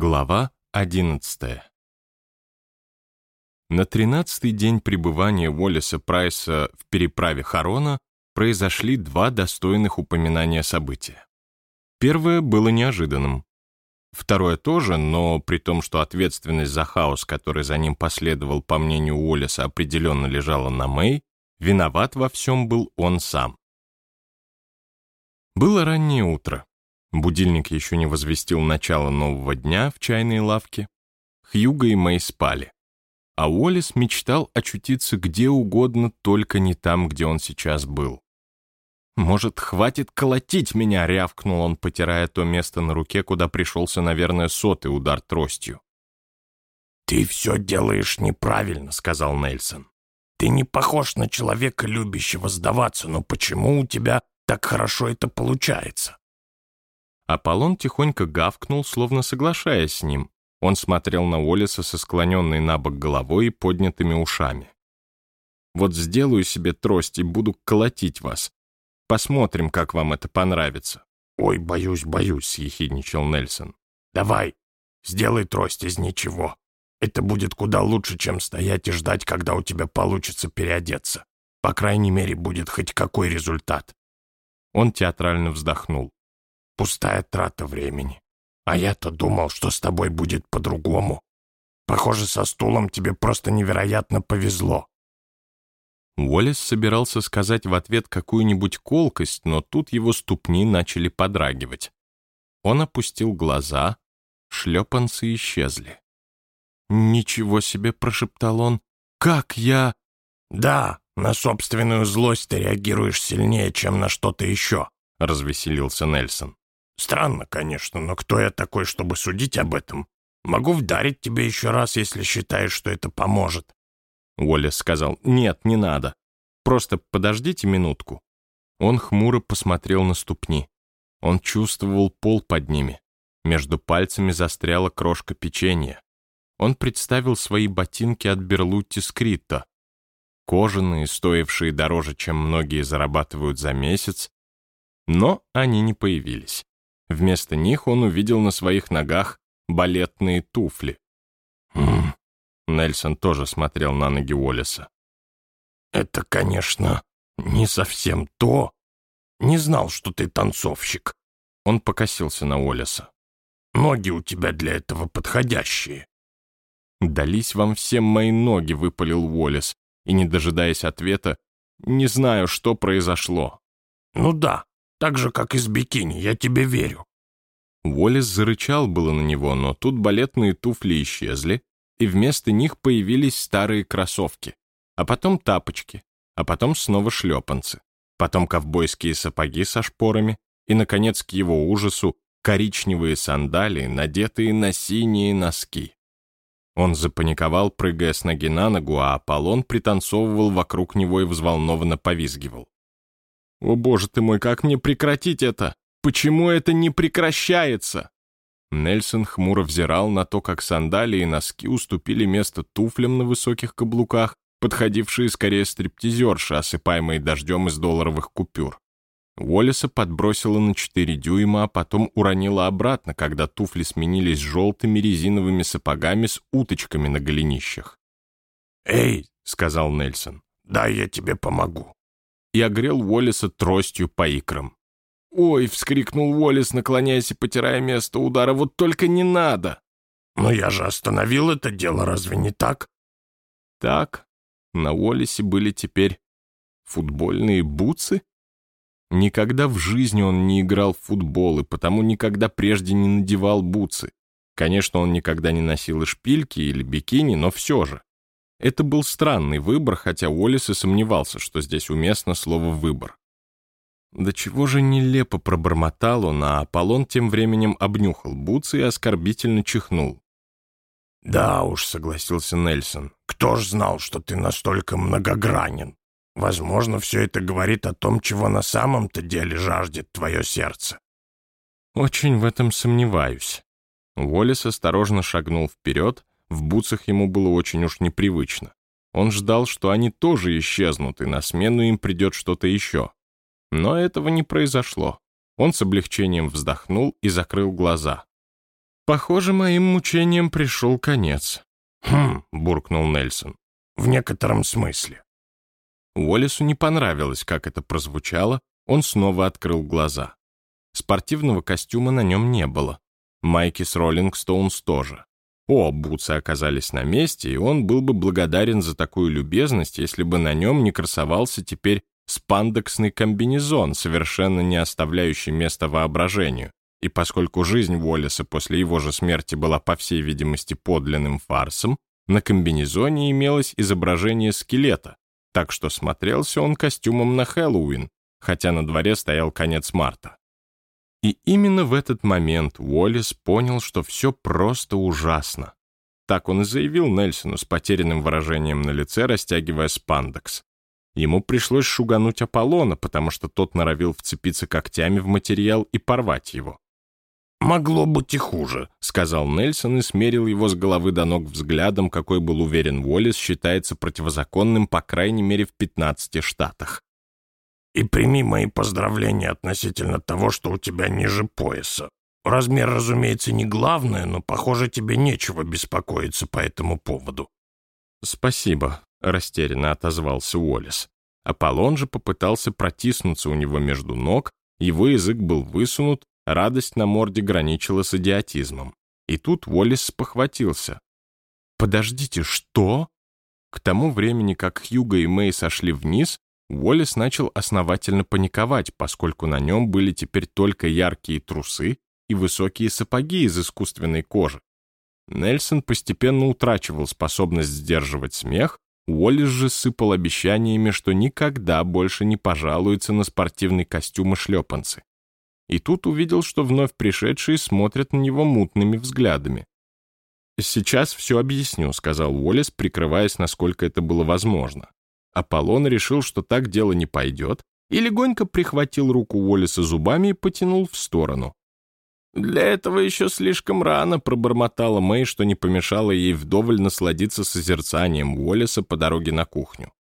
Глава одиннадцатая. На тринадцатый день пребывания Уоллеса Прайса в переправе Харона произошли два достойных упоминания события. Первое было неожиданным. Второе тоже, но при том, что ответственность за хаос, который за ним последовал, по мнению Уоллеса, определенно лежала на Мэй, виноват во всем был он сам. Было раннее утро. Будильник еще не возвестил начало нового дня в чайной лавке. Хьюго и Мэй спали. А Уоллес мечтал очутиться где угодно, только не там, где он сейчас был. «Может, хватит колотить меня?» — рявкнул он, потирая то место на руке, куда пришелся, наверное, сотый удар тростью. «Ты все делаешь неправильно», — сказал Нельсон. «Ты не похож на человека, любящего сдаваться, но почему у тебя так хорошо это получается?» Аполлон тихонько гавкнул, словно соглашаясь с ним. Он смотрел на Уоллеса со склоненной на бок головой и поднятыми ушами. «Вот сделаю себе трость и буду колотить вас. Посмотрим, как вам это понравится». «Ой, боюсь, боюсь», — съехидничал Нельсон. «Давай, сделай трость из ничего. Это будет куда лучше, чем стоять и ждать, когда у тебя получится переодеться. По крайней мере, будет хоть какой результат». Он театрально вздохнул. Пустая трата времени. А я-то думал, что с тобой будет по-другому. Похоже, со стулом тебе просто невероятно повезло». Уоллес собирался сказать в ответ какую-нибудь колкость, но тут его ступни начали подрагивать. Он опустил глаза, шлепанцы исчезли. «Ничего себе!» — прошептал он. «Как я...» «Да, на собственную злость ты реагируешь сильнее, чем на что-то еще», — развеселился Нельсон. Странно, конечно, но кто я такой, чтобы судить об этом? Могу вдарить тебе еще раз, если считаешь, что это поможет». Уоллес сказал, «Нет, не надо. Просто подождите минутку». Он хмуро посмотрел на ступни. Он чувствовал пол под ними. Между пальцами застряла крошка печенья. Он представил свои ботинки от Берлутти Скритто. Кожаные, стоившие дороже, чем многие зарабатывают за месяц. Но они не появились. Вместо них он увидел на своих ногах балетные туфли. «Хм...» Нельсон тоже смотрел на ноги Уоллеса. «Это, конечно, не совсем то. Не знал, что ты танцовщик». Он покосился на Уоллеса. «Ноги у тебя для этого подходящие». «Дались вам всем мои ноги», — выпалил Уоллес, и, не дожидаясь ответа, «не знаю, что произошло». «Ну да, так же, как и с бикини, я тебе верю». Уоллес зарычал было на него, но тут балетные туфли исчезли, и вместо них появились старые кроссовки, а потом тапочки, а потом снова шлепанцы, потом ковбойские сапоги со шпорами и, наконец, к его ужасу, коричневые сандалии, надетые на синие носки. Он запаниковал, прыгая с ноги на ногу, а Аполлон пританцовывал вокруг него и взволнованно повизгивал. «О боже ты мой, как мне прекратить это? Почему это не прекращается?» Нельсон хмуро взирал на то, как сандалии и носки уступили место туфлям на высоких каблуках, подходившие скорее стриптизерши, осыпаемые дождем из долларовых купюр. Уоллеса подбросила на 4 дюйма, а потом уронила обратно, когда туфли сменились желтыми резиновыми сапогами с уточками на голенищах. «Эй!» — сказал Нельсон. «Да, я тебе помогу» и огрел Уоллеса тростью по икрам. «Ой!» — вскрикнул Уоллес, наклоняясь и потирая место удара. «Вот только не надо!» «Но я же остановил это дело, разве не так?» «Так. На Уоллесе были теперь футбольные бутсы?» Никогда в жизни он не играл в футбол, и потому никогда прежде не надевал бутсы. Конечно, он никогда не носил и шпильки или бикини, но все же. Это был странный выбор, хотя Уоллес и сомневался, что здесь уместно слово «выбор». Да чего же нелепо пробормотал он, а Аполлон тем временем обнюхал бутсы и оскорбительно чихнул. «Да уж», — согласился Нельсон, — «кто ж знал, что ты настолько многогранен? Возможно, все это говорит о том, чего на самом-то деле жаждет твое сердце». «Очень в этом сомневаюсь». Уоллес осторожно шагнул вперед, в бутсах ему было очень уж непривычно. Он ждал, что они тоже исчезнут, и на смену им придет что-то еще. Но этого не произошло. Он с облегчением вздохнул и закрыл глаза. Похоже, моим мучениям пришел конец. «Хм», — буркнул Нельсон, — «в некотором смысле». Уоллесу не понравилось, как это прозвучало, он снова открыл глаза. Спортивного костюма на нем не было. Майки с Роллинг Стоунс тоже. О, бутсы оказались на месте, и он был бы благодарен за такую любезность, если бы на нем не красовался теперь спандексный комбинезон, совершенно не оставляющий места воображению. И поскольку жизнь Уоллеса после его же смерти была, по всей видимости, подлинным фарсом, на комбинезоне имелось изображение скелета, так что смотрелся он костюмом на Хэллоуин, хотя на дворе стоял конец марта. И именно в этот момент Уоллес понял, что все просто ужасно. Так он и заявил Нельсону с потерянным выражением на лице, растягивая спандекс. Ему пришлось шугануть Аполлона, потому что тот норовил вцепиться когтями в материал и порвать его. «Могло быть и хуже», — сказал Нельсон и смерил его с головы до ног взглядом, какой был уверен Уоллес, считается противозаконным по крайней мере в 15 штатах и прими мои поздравления относительно того, что у тебя ниже пояса. Размер, разумеется, не главное, но, похоже, тебе нечего беспокоиться по этому поводу». «Спасибо», — растерянно отозвался Уоллес. Аполлон же попытался протиснуться у него между ног, его язык был высунут, радость на морде граничила с идиотизмом. И тут Уоллес спохватился. «Подождите, что?» К тому времени, как Хьюго и Мэй сошли вниз, Уоллес начал основательно паниковать, поскольку на нем были теперь только яркие трусы и высокие сапоги из искусственной кожи. Нельсон постепенно утрачивал способность сдерживать смех, Уоллес же сыпал обещаниями, что никогда больше не пожалуется на спортивный костюм и шлепанцы. И тут увидел, что вновь пришедшие смотрят на него мутными взглядами. «Сейчас все объясню», — сказал Уоллес, прикрываясь, насколько это было возможно. Аполлон решил, что так дело не пойдет, и легонько прихватил руку Уоллеса зубами и потянул в сторону. «Для этого еще слишком рано», — пробормотала Мэй, что не помешало ей вдоволь насладиться созерцанием Уоллеса по дороге на кухню.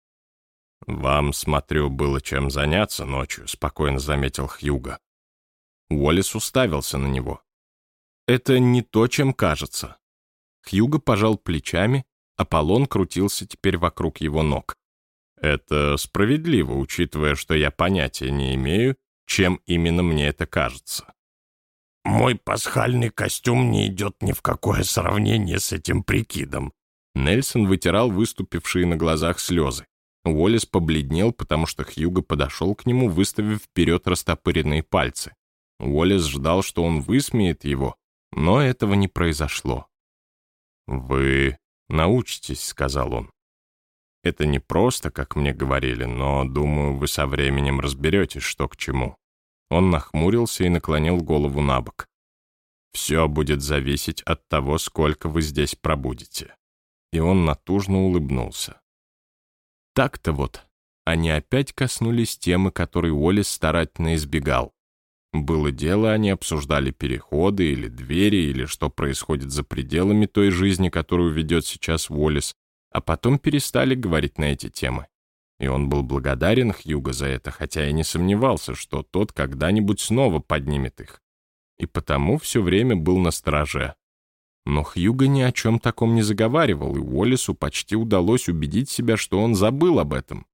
«Вам, смотрю, было чем заняться ночью», — спокойно заметил Хьюга. Уоллес уставился на него. «Это не то, чем кажется». Хьюга пожал плечами, Аполлон крутился теперь вокруг его ног. Это справедливо, учитывая, что я понятия не имею, чем именно мне это кажется. Мой пасхальный костюм не идет ни в какое сравнение с этим прикидом. Нельсон вытирал выступившие на глазах слезы. Уоллес побледнел, потому что Хьюго подошел к нему, выставив вперед растопыренные пальцы. Уоллес ждал, что он высмеет его, но этого не произошло. «Вы научитесь», — сказал он. Это не просто, как мне говорили, но, думаю, вы со временем разберетесь, что к чему». Он нахмурился и наклонил голову на бок. «Все будет зависеть от того, сколько вы здесь пробудете». И он натужно улыбнулся. Так-то вот, они опять коснулись темы, которой Уоллес старательно избегал. Было дело, они обсуждали переходы или двери, или что происходит за пределами той жизни, которую ведет сейчас Уоллес, а потом перестали говорить на эти темы. И он был благодарен Хьюго за это, хотя и не сомневался, что тот когда-нибудь снова поднимет их. И потому все время был на страже. Но Хьюго ни о чем таком не заговаривал, и Уоллесу почти удалось убедить себя, что он забыл об этом.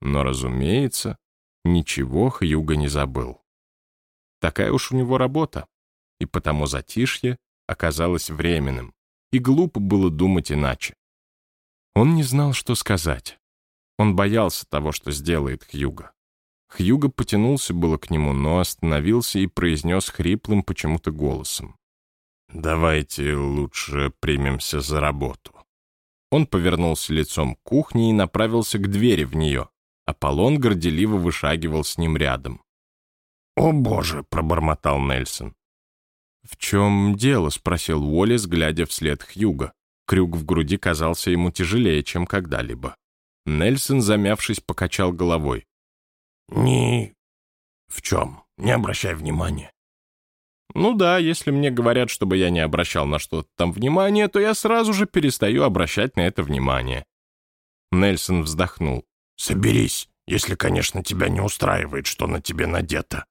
Но, разумеется, ничего Хьюго не забыл. Такая уж у него работа, и потому затишье оказалось временным, и глупо было думать иначе. Он не знал, что сказать. Он боялся того, что сделает Хьюго. Хьюго потянулся было к нему, но остановился и произнес хриплым почему-то голосом. «Давайте лучше примемся за работу». Он повернулся лицом к кухне и направился к двери в нее. Аполлон горделиво вышагивал с ним рядом. «О, боже!» — пробормотал Нельсон. «В чем дело?» — спросил Уоллес, глядя вслед Хьюга. Крюк в груди казался ему тяжелее, чем когда-либо. Нельсон, замявшись, покачал головой. «Ни... в чем? Не обращай внимания». «Ну да, если мне говорят, чтобы я не обращал на что-то там внимания, то я сразу же перестаю обращать на это внимание». Нельсон вздохнул. «Соберись, если, конечно, тебя не устраивает, что на тебе надето».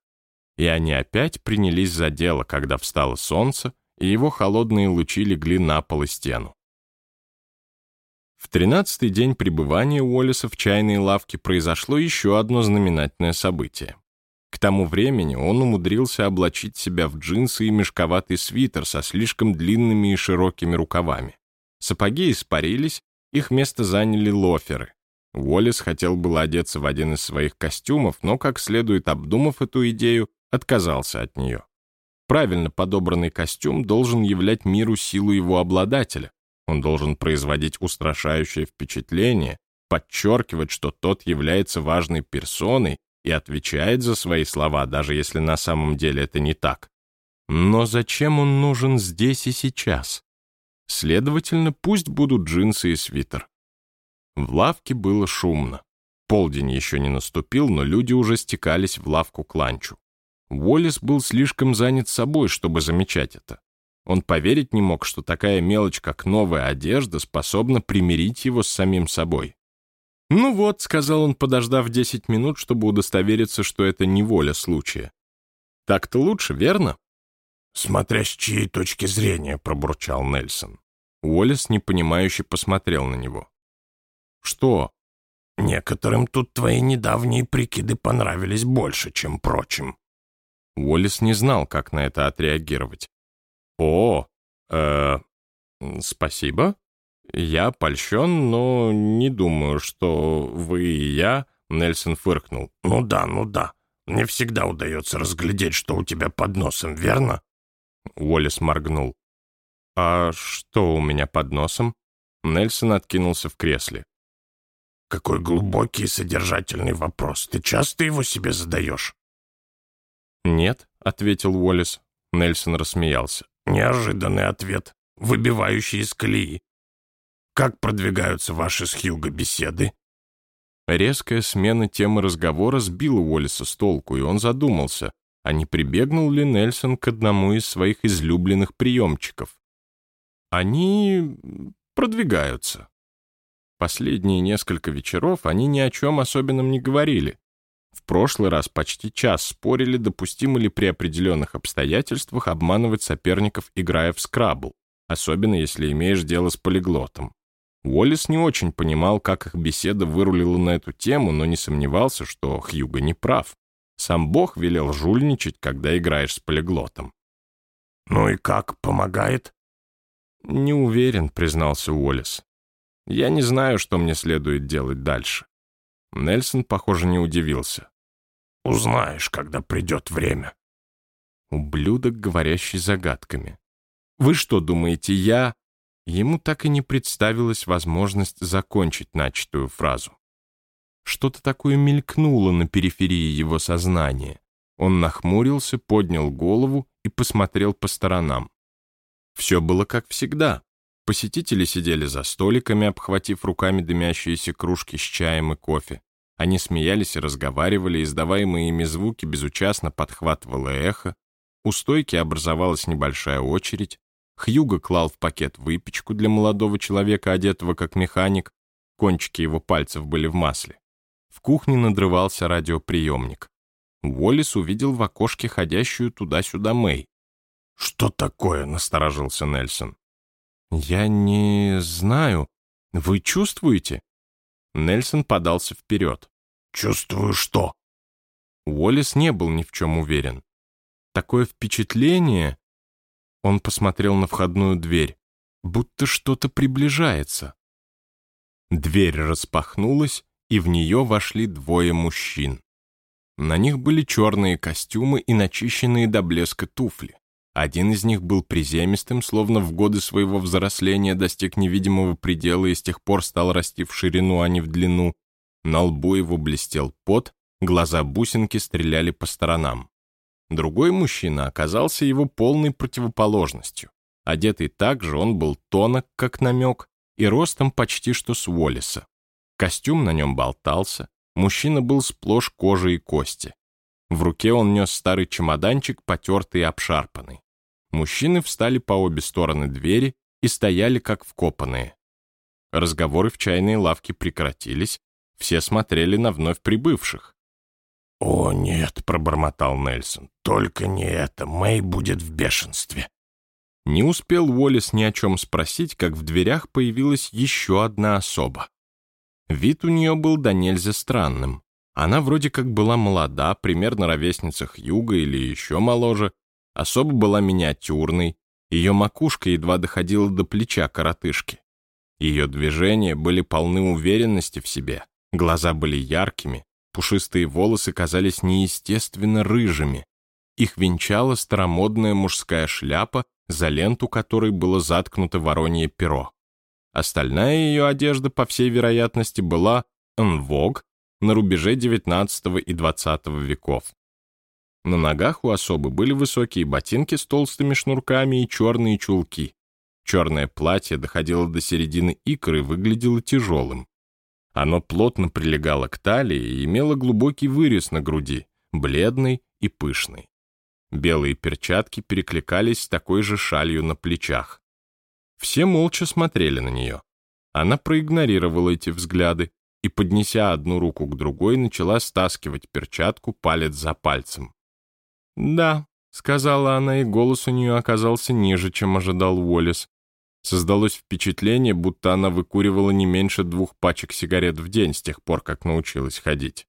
И они опять принялись за дело, когда встало солнце, и его холодные лучи легли на пол и стену. В тринадцатый день пребывания Уоллеса в чайной лавке произошло еще одно знаменательное событие. К тому времени он умудрился облачить себя в джинсы и мешковатый свитер со слишком длинными и широкими рукавами. Сапоги испарились, их место заняли лоферы. Уоллес хотел было одеться в один из своих костюмов, но, как следует обдумав эту идею, отказался от нее. Правильно подобранный костюм должен являть миру силу его обладателя. Он должен производить устрашающее впечатление, подчеркивать, что тот является важной персоной и отвечает за свои слова, даже если на самом деле это не так. Но зачем он нужен здесь и сейчас? Следовательно, пусть будут джинсы и свитер. В лавке было шумно. Полдень еще не наступил, но люди уже стекались в лавку к ланчу. Уоллес был слишком занят собой, чтобы замечать это. Он поверить не мог, что такая мелочь, как новая одежда, способна примирить его с самим собой. «Ну вот», — сказал он, подождав 10 минут, чтобы удостовериться, что это не воля случая. «Так-то лучше, верно?» «Смотря с чьей точки зрения», — пробурчал Нельсон. Уоллес непонимающе посмотрел на него. «Что?» «Некоторым тут твои недавние прикиды понравились больше, чем прочим». Уоллес не знал, как на это отреагировать. «О, э, спасибо», «Я польщен, но не думаю, что вы и я...» Нельсон фыркнул. «Ну да, ну да. Не всегда удается разглядеть, что у тебя под носом, верно?» Уоллес моргнул. «А что у меня под носом?» Нельсон откинулся в кресле. «Какой глубокий и содержательный вопрос. Ты часто его себе задаешь?» «Нет», — ответил Уоллес. Нельсон рассмеялся. «Неожиданный ответ, выбивающий из колеи. Как продвигаются ваши с Хьюго беседы?» Резкая смена темы разговора сбила Уоллеса с толку, и он задумался, а не прибегнул ли Нельсон к одному из своих излюбленных приемчиков. Они продвигаются. Последние несколько вечеров они ни о чем особенном не говорили. В прошлый раз почти час спорили, допустимо ли при определенных обстоятельствах обманывать соперников, играя в скрабл, особенно если имеешь дело с полиглотом. Уоллес не очень понимал, как их беседа вырулила на эту тему, но не сомневался, что Хьюго не прав. Сам Бог велел жульничать, когда играешь с полиглотом. «Ну и как, помогает?» «Не уверен», — признался Уоллес. «Я не знаю, что мне следует делать дальше». Нельсон, похоже, не удивился. «Узнаешь, когда придет время». Ублюдок, говорящий загадками. «Вы что думаете, я...» Ему так и не представилась возможность закончить начатую фразу. Что-то такое мелькнуло на периферии его сознания. Он нахмурился, поднял голову и посмотрел по сторонам. Все было как всегда. Посетители сидели за столиками, обхватив руками дымящиеся кружки с чаем и кофе. Они смеялись и разговаривали, издаваемые ими звуки безучастно подхватывало эхо. У стойки образовалась небольшая очередь, Хьюго клал в пакет выпечку для молодого человека, одетого как механик. Кончики его пальцев были в масле. В кухне надрывался радиоприемник. Уоллес увидел в окошке ходящую туда-сюда Мэй. «Что такое?» — насторожился Нельсон. «Я не знаю. Вы чувствуете?» Нельсон подался вперед. «Чувствую что?» Уоллес не был ни в чем уверен. Такое впечатление, он посмотрел на входную дверь, будто что-то приближается. Дверь распахнулась, и в нее вошли двое мужчин. На них были черные костюмы и начищенные до блеска туфли. Один из них был приземистым, словно в годы своего взросления достиг невидимого предела и с тех пор стал расти в ширину, а не в длину. На лбу его блестел пот, глаза бусинки стреляли по сторонам. Другой мужчина оказался его полной противоположностью. Одетый так же он был тонок, как намек, и ростом почти что с Уоллеса. Костюм на нем болтался, мужчина был сплошь кожи и кости. В руке он нес старый чемоданчик, потертый и обшарпанный. Мужчины встали по обе стороны двери и стояли как вкопанные. Разговоры в чайной лавке прекратились, все смотрели на вновь прибывших. «О, нет», — пробормотал Нельсон, — «только не это, Мэй будет в бешенстве». Не успел Уоллес ни о чем спросить, как в дверях появилась еще одна особа. Вид у нее был до нельзя странным. Она вроде как была молода, примерно ровесница Хьюга или еще моложе. Особо была миниатюрной, ее макушка едва доходила до плеча коротышки. Ее движения были полны уверенности в себе, глаза были яркими, пушистые волосы казались неестественно рыжими. Их венчала старомодная мужская шляпа, за ленту которой было заткнуто воронье перо. Остальная ее одежда, по всей вероятности, была «энвог» на рубеже XIX и XX веков. На ногах у особы были высокие ботинки с толстыми шнурками и черные чулки. Черное платье доходило до середины икры и выглядело тяжелым. Оно плотно прилегало к талии и имело глубокий вырез на груди, бледный и пышный. Белые перчатки перекликались с такой же шалью на плечах. Все молча смотрели на нее. Она проигнорировала эти взгляды и, поднеся одну руку к другой, начала стаскивать перчатку палец за пальцем. «Да», — сказала она, и голос у нее оказался ниже, чем ожидал Уоллес. Создалось впечатление, будто она выкуривала не меньше двух пачек сигарет в день с тех пор, как научилась ходить.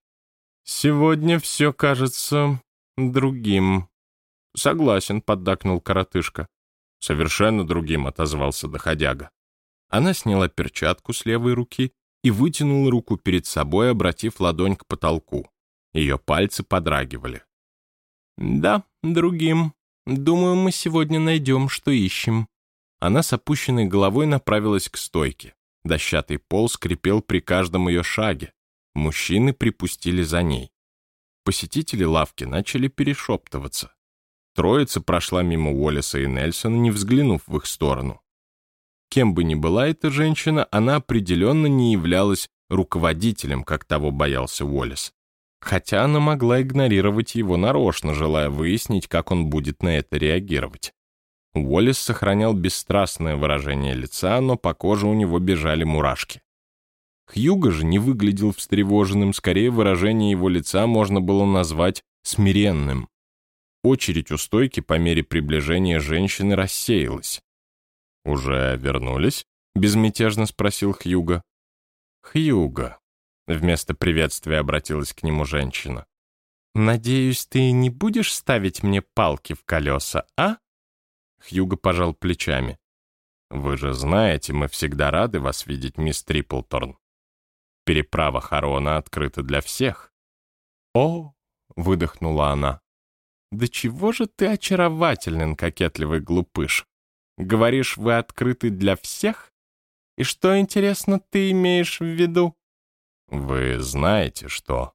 «Сегодня все кажется другим». «Согласен», — поддакнул коротышка. «Совершенно другим», — отозвался доходяга. Она сняла перчатку с левой руки и вытянула руку перед собой, обратив ладонь к потолку. Ее пальцы подрагивали. «Да, другим. Думаю, мы сегодня найдем, что ищем». Она с опущенной головой направилась к стойке. Дощатый пол скрипел при каждом ее шаге. Мужчины припустили за ней. Посетители лавки начали перешептываться. Троица прошла мимо Уоллеса и Нельсона, не взглянув в их сторону. Кем бы ни была эта женщина, она определенно не являлась руководителем, как того боялся Уоллес. Хотя она могла игнорировать его нарочно, желая выяснить, как он будет на это реагировать. Уоллес сохранял бесстрастное выражение лица, но по коже у него бежали мурашки. Хьюго же не выглядел встревоженным, скорее выражение его лица можно было назвать смиренным. Очередь у стойки по мере приближения женщины рассеялась. «Уже вернулись?» — безмятежно спросил Хьюго. «Хьюго», — вместо приветствия обратилась к нему женщина. «Надеюсь, ты не будешь ставить мне палки в колеса, а?» Хьюго пожал плечами. «Вы же знаете, мы всегда рады вас видеть, мисс Триплторн. Переправа Харона открыта для всех». «О!» — выдохнула она. «Да чего же ты очарователен, кокетливый глупыш? Говоришь, вы открыты для всех? И что, интересно, ты имеешь в виду?» «Вы знаете, что...»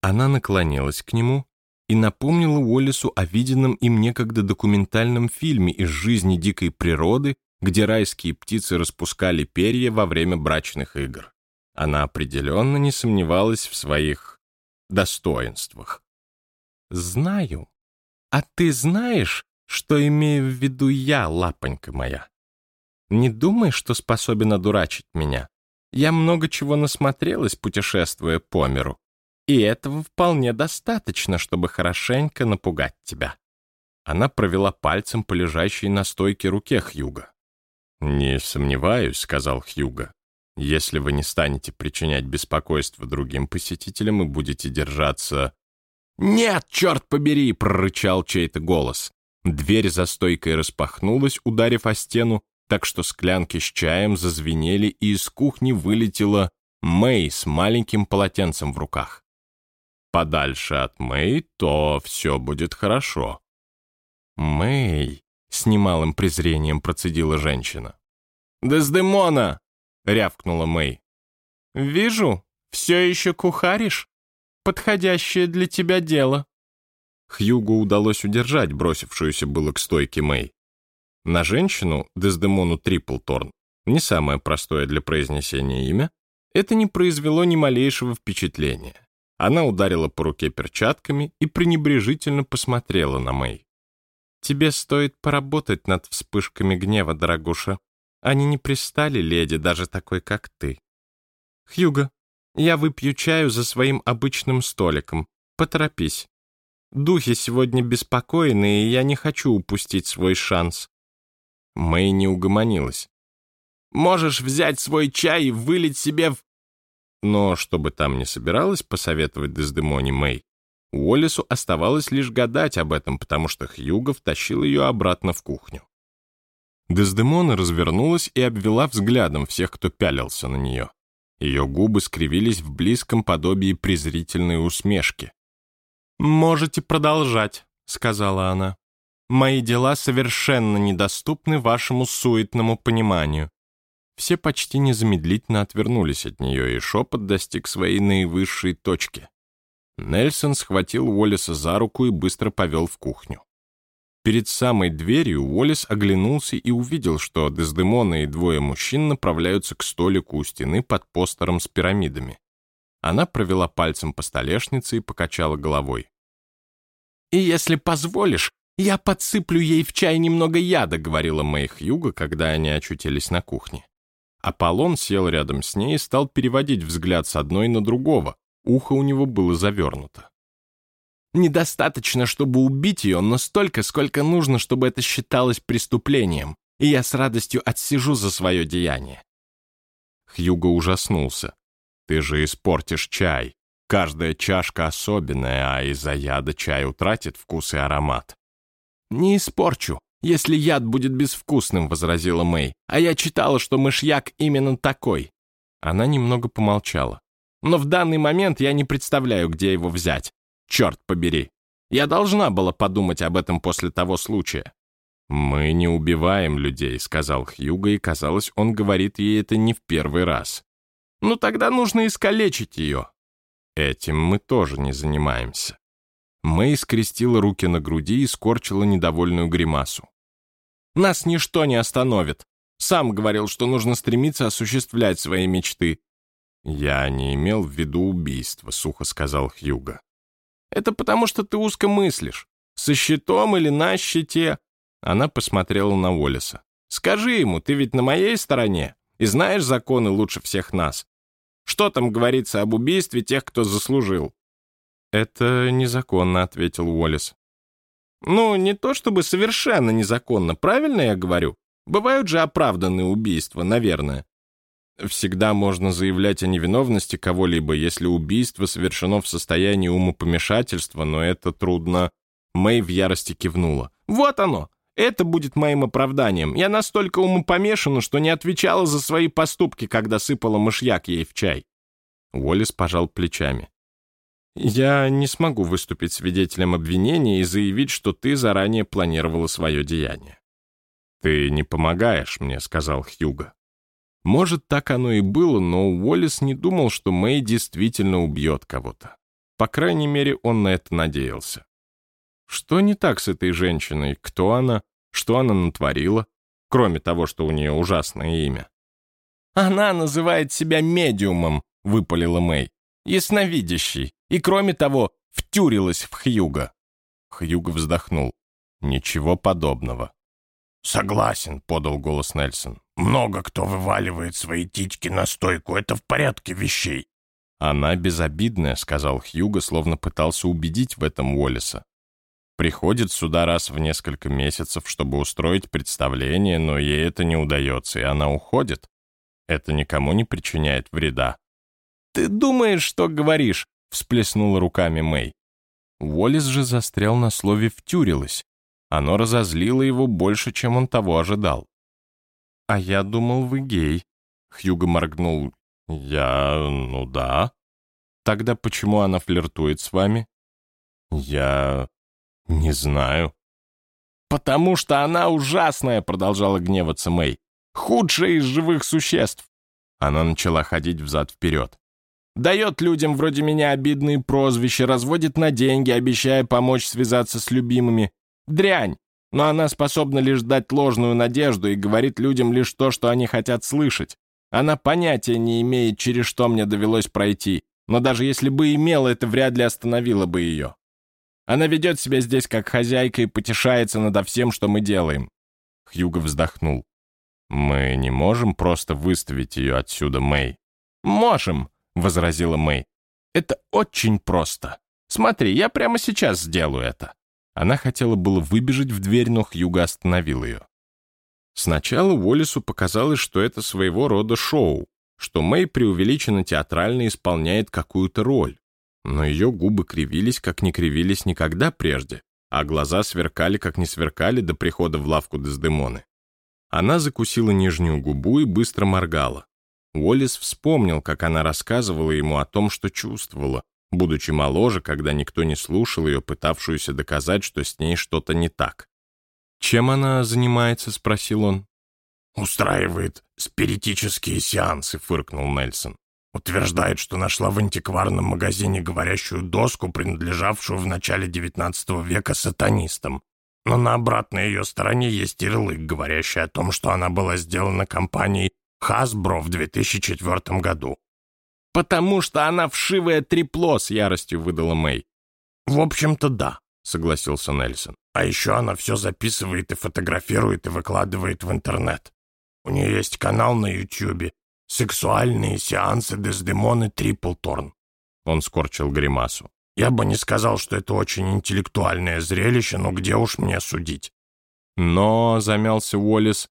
Она наклонилась к нему и напомнила Уоллесу о виденном им некогда документальном фильме из жизни дикой природы, где райские птицы распускали перья во время брачных игр. Она определенно не сомневалась в своих достоинствах. «Знаю. А ты знаешь, что имею в виду я, лапонька моя? Не думай, что способен одурачить меня. Я много чего насмотрелась, путешествуя по миру. И этого вполне достаточно, чтобы хорошенько напугать тебя». Она провела пальцем по лежащей на стойке руке Хьюга. «Не сомневаюсь», — сказал Хьюга. «Если вы не станете причинять беспокойство другим посетителям и будете держаться «Нет, черт побери!» — прорычал чей-то голос. Дверь за стойкой распахнулась, ударив о стену, так что склянки с чаем зазвенели, и из кухни вылетела Мэй с маленьким полотенцем в руках. Подальше от Мэй, то все будет хорошо. «Мэй!» — с немалым презрением процедила женщина. «Дездемона!» — рявкнула Мэй. «Вижу, все еще кухаришь?» подходящее для тебя дело». Хьюгу удалось удержать бросившуюся было к стойке Мэй. На женщину, Дездемону Триплторн, не самое простое для произнесения имя, это не произвело ни малейшего впечатления. Она ударила по руке перчатками и пренебрежительно посмотрела на Мэй. «Тебе стоит поработать над вспышками гнева, дорогуша. Они не пристали леди, даже такой, как ты. Хьюго, я выпью чаю за своим обычным столиком. Поторопись. Духи сегодня беспокойны, и я не хочу упустить свой шанс. Мэй не угомонилась. «Можешь взять свой чай и вылить себе в...» Но, чтобы там не собиралась посоветовать Дездемоне Мэй, Уоллесу оставалось лишь гадать об этом, потому что Хьюго втащил ее обратно в кухню. Дездемона развернулась и обвела взглядом всех, кто пялился на нее. Ее губы скривились в близком подобии презрительной усмешки. «Можете продолжать», — сказала она. «Мои дела совершенно недоступны вашему суетному пониманию». Все почти незамедлительно отвернулись от нее, и шепот достиг своей наивысшей точки. Нельсон схватил Уоллеса за руку и быстро повел в кухню. Перед самой дверью Уоллес оглянулся и увидел, что Дездемона и двое мужчин направляются к столику у стены под постером с пирамидами. Она провела пальцем по столешнице и покачала головой. «И если позволишь, я подсыплю ей в чай немного яда», говорила Мэй Хьюга, когда они очутились на кухне. Аполлон сел рядом с ней и стал переводить взгляд с одной на другого. Ухо у него было завернуто. Недостаточно, чтобы убить ее, но столько, сколько нужно, чтобы это считалось преступлением, и я с радостью отсижу за свое деяние. Хьюго ужаснулся. «Ты же испортишь чай. Каждая чашка особенная, а из-за яда чай утратит вкус и аромат». «Не испорчу, если яд будет безвкусным», — возразила Мэй. «А я читала, что мышьяк именно такой». Она немного помолчала. «Но в данный момент я не представляю, где его взять. Черт побери. Я должна была подумать об этом после того случая. «Мы не убиваем людей», — сказал Хьюго, и, казалось, он говорит ей это не в первый раз. «Ну тогда нужно искалечить ее». Этим мы тоже не занимаемся. Мэй скрестила руки на груди и скорчила недовольную гримасу. «Нас ничто не остановит. Сам говорил, что нужно стремиться осуществлять свои мечты». «Я не имел в виду убийство», — сухо сказал Хьюго. Это потому, что ты узко мыслишь. Со щитом или на щите?» Она посмотрела на Уоллеса. «Скажи ему, ты ведь на моей стороне и знаешь законы лучше всех нас. Что там говорится об убийстве тех, кто заслужил?» «Это незаконно», — ответил Уоллес. «Ну, не то чтобы совершенно незаконно, правильно я говорю? Бывают же оправданные убийства, наверное. Всегда можно заявлять о невиновности кого-либо, если убийство совершено в состоянии умопомешательства, но это трудно. Мэй в ярости кивнула. «Вот оно! Это будет моим оправданием. Я настолько умопомешана, что не отвечала за свои поступки, когда сыпала мышьяк ей в чай». Уоллес пожал плечами. «Я не смогу выступить свидетелем обвинения и заявить, что ты заранее планировала свое деяние». «Ты не помогаешь мне», — сказал Хьюго. Может, так оно и было, но Уоллес не думал, что Мэй действительно убьет кого-то. По крайней мере, он на это надеялся. Что не так с этой женщиной? Кто она? Что она натворила? Кроме того, что у нее ужасное имя. «Она называет себя медиумом», — выпалила Мэй. «Ясновидящий. И кроме того, втюрилась в Хьюга». Хьюга вздохнул. «Ничего подобного». «Согласен», — подал голос Нельсон. Много кто вываливает свои титьки на стойку, это в порядке вещей. Она безобидная, сказал Хьюго, словно пытался убедить в этом Уоллеса. Приходит сюда раз в несколько месяцев, чтобы устроить представление, но ей это не удается, и она уходит. Это никому не причиняет вреда. «Ты думаешь, что говоришь?» — всплеснула руками Мэй. Уоллес же застрял на слове «втюрилась». Оно разозлило его больше, чем он того ожидал. «А я думал, вы гей». Хьюго моргнул. «Я... ну да». «Тогда почему она флиртует с вами?» «Я... не знаю». «Потому что она ужасная», — продолжала гневаться Мэй. «Худшая из живых существ». Она начала ходить взад-вперед. «Дает людям вроде меня обидные прозвища, разводит на деньги, обещая помочь связаться с любимыми. Дрянь! но она способна лишь дать ложную надежду и говорит людям лишь то, что они хотят слышать. Она понятия не имеет, через что мне довелось пройти, но даже если бы имела, это вряд ли остановило бы ее. Она ведет себя здесь как хозяйка и потешается надо всем, что мы делаем». Хьюго вздохнул. «Мы не можем просто выставить ее отсюда, Мэй». «Можем», — возразила Мэй. «Это очень просто. Смотри, я прямо сейчас сделаю это». Она хотела было выбежать в дверь, но Хьюго остановил ее. Сначала Уоллесу показалось, что это своего рода шоу, что Мэй преувеличенно театрально исполняет какую-то роль. Но ее губы кривились, как не кривились никогда прежде, а глаза сверкали, как не сверкали до прихода в лавку Дездемоны. Она закусила нижнюю губу и быстро моргала. Уоллес вспомнил, как она рассказывала ему о том, что чувствовала, будучи моложе, когда никто не слушал ее, пытавшуюся доказать, что с ней что-то не так. «Чем она занимается?» — спросил он. «Устраивает спиритические сеансы», — фыркнул Нельсон. «Утверждает, что нашла в антикварном магазине говорящую доску, принадлежавшую в начале XIX века сатанистам. Но на обратной ее стороне есть ярлык, говорящий о том, что она была сделана компанией Hasbro в 2004 году. «Потому что она вшивая трепло!» — с яростью выдала Мэй. «В общем-то, да», — согласился Нельсон. «А еще она все записывает и фотографирует и выкладывает в интернет. У нее есть канал на Ютьюбе «Сексуальные сеансы Дездемоны Триплторн». Он скорчил гримасу. «Я бы не сказал, что это очень интеллектуальное зрелище, но где уж мне судить?» «Но», — замялся Уоллес,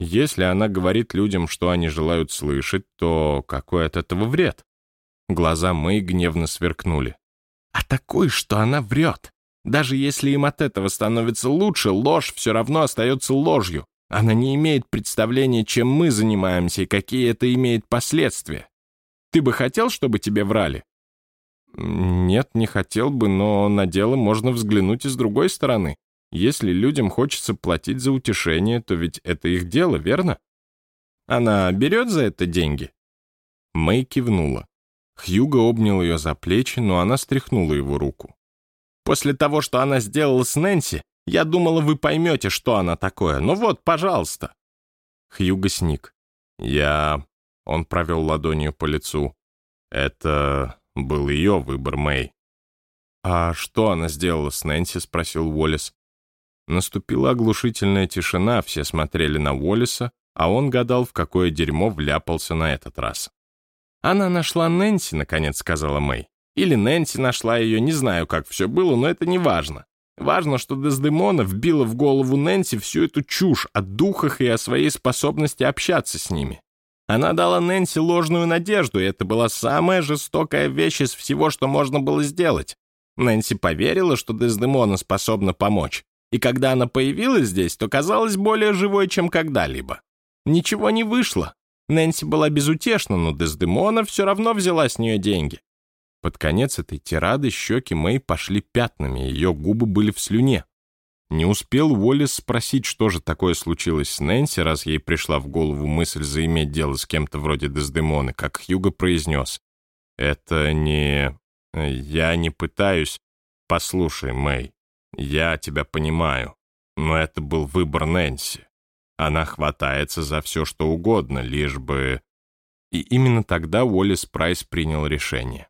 если она говорит людям, что они желают слышать, то какой от этого вред? Глаза Мэй гневно сверкнули. А такой, что она врет. Даже если им от этого становится лучше, ложь все равно остается ложью. Она не имеет представления, чем мы занимаемся и какие это имеет последствия. Ты бы хотел, чтобы тебе врали? Нет, не хотел бы, но на дело можно взглянуть и с другой стороны. Если людям хочется платить за утешение, то ведь это их дело, верно? Она берет за это деньги?» Мэй кивнула. Хьюго обнял ее за плечи, но она стряхнула его руку. «После того, что она сделала с Нэнси, я думала, вы поймете, что она такое. Ну вот, пожалуйста». Хьюго сник. «Я...» — он провел ладонью по лицу. «Это был ее выбор, Мэй». «А что она сделала с Нэнси?» — спросил Уоллес. Наступила оглушительная тишина, все смотрели на Уоллеса, а он гадал, в какое дерьмо вляпался на этот раз. «Она нашла Нэнси», — наконец сказала Мэй. «Или Нэнси нашла ее, не знаю, как все было, но это не важно. Важно, что Дездемона вбила в голову Нэнси всю эту чушь о духах и о своей способности общаться с ними. Она дала Нэнси ложную надежду, и это была самая жестокая вещь из всего, что можно было сделать. Нэнси поверила, что Дездемона способна помочь. И когда она появилась здесь, то казалась более живой, чем когда-либо. Ничего не вышло. Нэнси была безутешна, но Дездемона все равно взяла с нее деньги. Под конец этой тирады щеки Мэй пошли пятнами, ее губы были в слюне. Не успел Уоллес спросить, что же такое случилось с Нэнси, раз ей пришла в голову мысль заиметь дело с кем-то вроде Дездемоны, как Хьюго произнес. «Это не... Я не пытаюсь... Послушай, Мэй, я тебя понимаю, но это был выбор Нэнси. Она хватается за все, что угодно, лишь бы... И именно тогда Уоллес Прайс принял решение.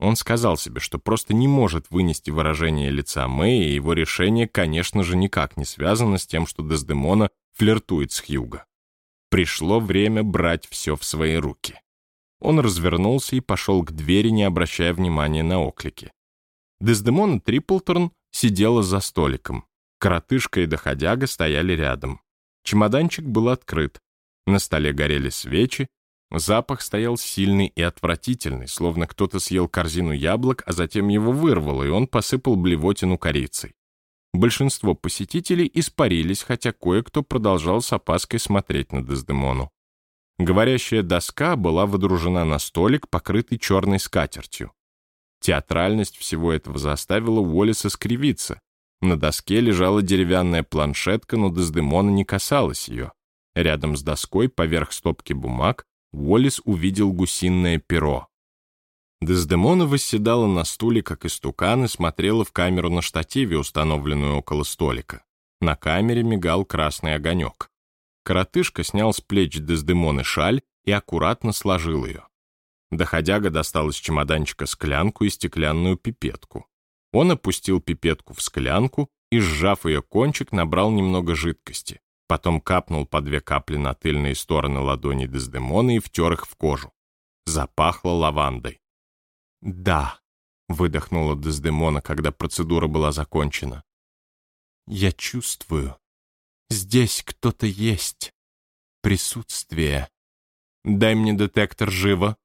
Он сказал себе, что просто не может вынести выражение лица Мэй, и его решение, конечно же, никак не связано с тем, что Дездемона флиртует с Хьюго. Пришло время брать все в свои руки. Он развернулся и пошел к двери, не обращая внимания на оклики. Дездемона Триплторн сидела за столиком. Коротышка и доходяга стояли рядом. Чемоданчик был открыт. На столе горели свечи. Запах стоял сильный и отвратительный, словно кто-то съел корзину яблок, а затем его вырвал, и он посыпал блевотину корицей. Большинство посетителей испарились, хотя кое-кто продолжал с опаской смотреть на Дездемону. Говорящая доска была водружена на столик, покрытый черной скатертью. Театральность всего этого заставила Уоллеса скривиться. На доске лежала деревянная планшетка, но Дездемона не касалась ее. Рядом с доской, поверх стопки бумаг, Уоллес увидел гусиное перо. Дездемона восседала на стуле, как истукан, и смотрела в камеру на штативе, установленную около столика. На камере мигал красный огонек. Коротышка снял с плеч Дездемоны шаль и аккуратно сложил ее. Доходяга достал из чемоданчика склянку и стеклянную пипетку. Он опустил пипетку в склянку и, сжав ее кончик, набрал немного жидкости. Потом капнул по две капли на тыльные стороны ладони Дездемона и втер их в кожу. Запахло лавандой. «Да», — выдохнула Дездемона, когда процедура была закончена. «Я чувствую. Здесь кто-то есть. Присутствие. Дай мне детектор живо.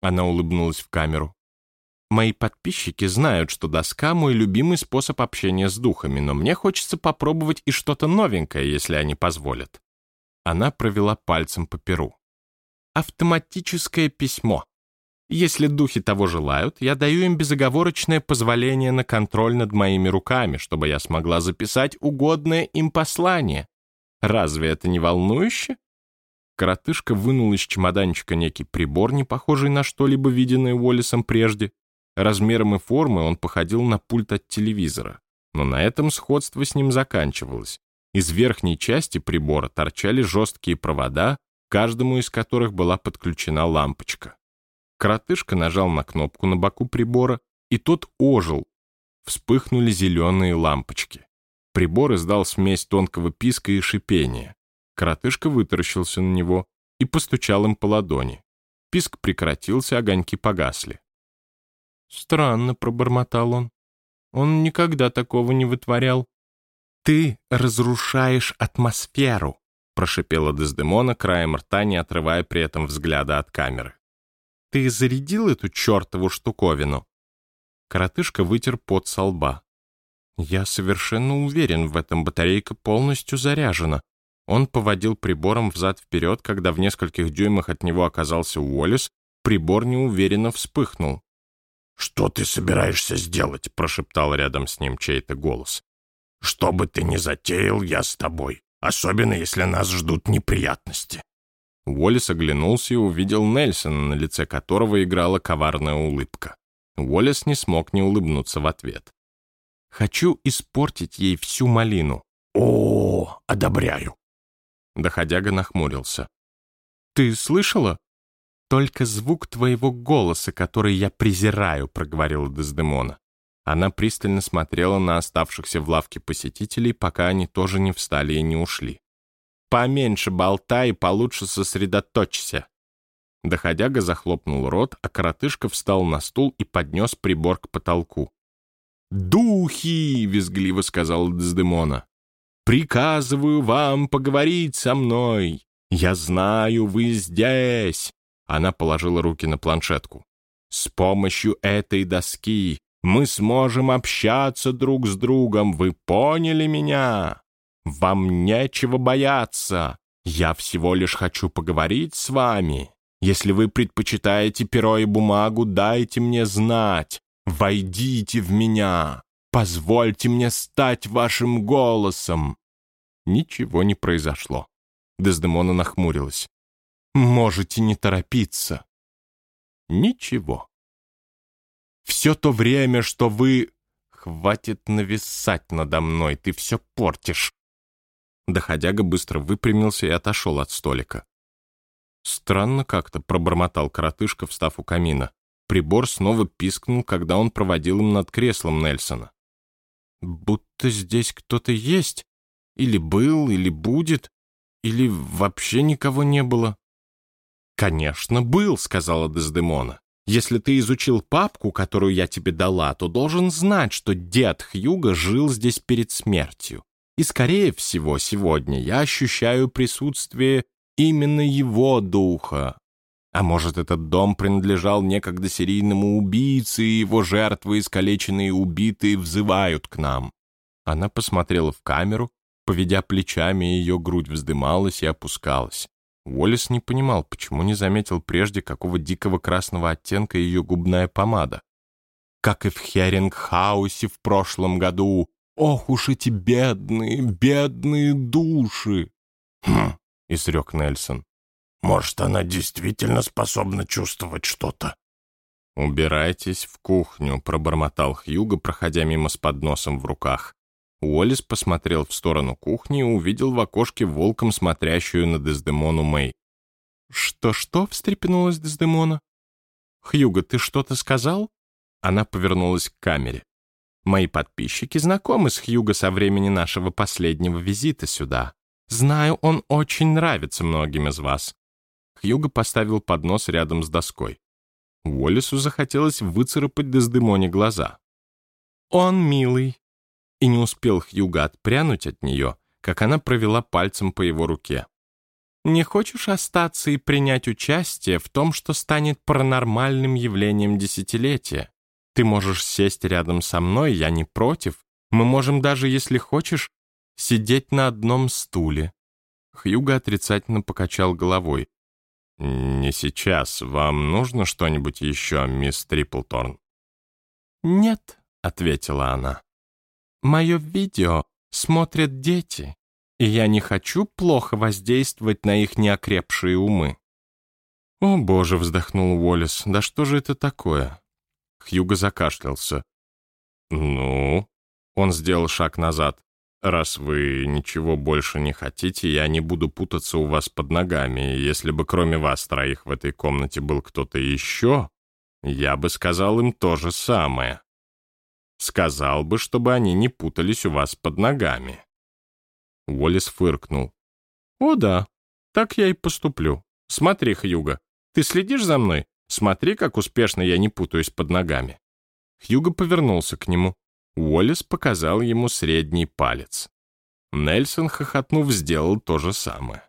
Она улыбнулась в камеру. Мои подписчики знают, что доска — мой любимый способ общения с духами, но мне хочется попробовать и что-то новенькое, если они позволят. Она провела пальцем по перу. Автоматическое письмо. Если духи того желают, я даю им безоговорочное позволение на контроль над моими руками, чтобы я смогла записать угодное им послание. Разве это не волнующе? Коротышка вынул из чемоданчика некий прибор, не похожий на что-либо виденное Уоллесом прежде. Размером и формой он походил на пульт от телевизора. Но на этом сходство с ним заканчивалось. Из верхней части прибора торчали жесткие провода, каждому из которых была подключена лампочка. Коротышка нажал на кнопку на боку прибора, и тот ожил. Вспыхнули зеленые лампочки. Прибор издал смесь тонкого писка и шипения. Коротышка вытаращился на него и постучал им по ладони. Писк прекратился, огоньки погасли. «Странно», — пробормотал он. «Он никогда такого не вытворял». «Ты разрушаешь атмосферу», — прошипела Дездемона, краем рта, не отрывая при этом взгляда от камеры. Ты зарядил эту чертову штуковину?» Коротышка вытер пот со лба. «Я совершенно уверен, в этом батарейка полностью заряжена». Он поводил прибором взад-вперед, когда в нескольких дюймах от него оказался Уоллес, прибор неуверенно вспыхнул. «Что ты собираешься сделать?» — прошептал рядом с ним чей-то голос. «Что бы ты ни затеял, я с тобой, особенно если нас ждут неприятности». Уоллес оглянулся и увидел Нельсона, на лице которого играла коварная улыбка. Уоллес не смог не улыбнуться в ответ. «Хочу испортить ей всю малину». «О, одобряю». Доходяга нахмурился. «Ты слышала?» «Только звук твоего голоса, который я презираю», — проговорила Дездемона. Она пристально смотрела на оставшихся в лавке посетителей, пока они тоже не встали и не ушли. Поменьше болтай и получше сосредоточься». Доходяга захлопнул рот, а коротышка встал на стул и поднес прибор к потолку. «Духи!» — визгливо сказал Дездемона. «Приказываю вам поговорить со мной. Я знаю, вы здесь!» Она положила руки на планшетку. «С помощью этой доски мы сможем общаться друг с другом, вы поняли меня?» Вам нечего бояться. Я всего лишь хочу поговорить с вами. Если вы предпочитаете перо и бумагу, дайте мне знать. Войдите в меня. Позвольте мне стать вашим голосом. Ничего не произошло. Дездемона нахмурилась. Можете не торопиться. Ничего. Все то время, что вы... Хватит нависать надо мной, ты все портишь. Доходяга быстро выпрямился и отошел от столика. Странно как-то пробормотал коротышка, встав у камина. Прибор снова пискнул, когда он проводил им над креслом Нельсона. «Будто здесь кто-то есть. Или был, или будет, или вообще никого не было». «Конечно, был», — сказала Дездемона. «Если ты изучил папку, которую я тебе дала, то должен знать, что дед Хьюга жил здесь перед смертью. И, скорее всего, сегодня я ощущаю присутствие именно его духа. А может, этот дом принадлежал некогда серийному убийце, и его жертвы, искалеченные и убитые, взывают к нам. Она посмотрела в камеру, поведя плечами, ее грудь вздымалась и опускалась. Уоллес не понимал, почему не заметил прежде, какого дикого красного оттенка ее губная помада. Как и в Херингхаусе в прошлом году, Ох уж эти бедные, бедные души!» «Хм», — изрек Нельсон. «Может, она действительно способна чувствовать что-то?» «Убирайтесь в кухню», — пробормотал Хьюго, проходя мимо с подносом в руках. Уоллес посмотрел в сторону кухни и увидел в окошке волком смотрящую на Дездемону Мэй. «Что-что?» — встрепенулась Дездемона. «Хьюго, ты что-то сказал?» Она повернулась к камере. Мои подписчики знакомы с Хьюго со времени нашего последнего визита сюда. Знаю, он очень нравится многим из вас». Хьюго поставил поднос рядом с доской. Уоллесу захотелось выцарапать Дездемоне глаза. «Он милый». И не успел Хьюго отпрянуть от нее, как она провела пальцем по его руке. «Не хочешь остаться и принять участие в том, что станет паранормальным явлением десятилетия? Ты можешь сесть рядом со мной, я не против. Мы можем даже, если хочешь, сидеть на одном стуле». Хьюго отрицательно покачал головой. «Не сейчас. Вам нужно что-нибудь еще, мисс Триплторн?» «Нет», — ответила она. «Мое видео смотрят дети, и я не хочу плохо воздействовать на их неокрепшие умы». «О, боже!» — вздохнул Уоллес. «Да что же это такое?» Хьюго закашлялся. «Ну?» Он сделал шаг назад. «Раз вы ничего больше не хотите, я не буду путаться у вас под ногами. Если бы кроме вас троих в этой комнате был кто-то еще, я бы сказал им то же самое. Сказал бы, чтобы они не путались у вас под ногами». Уоллес фыркнул. «О да, так я и поступлю. Смотри, Хьюго, ты следишь за мной? Смотри, как успешно я не путаюсь под ногами». Хьюго повернулся к нему. Уоллес показал ему средний палец. Нельсон, хохотнув, сделал то же самое.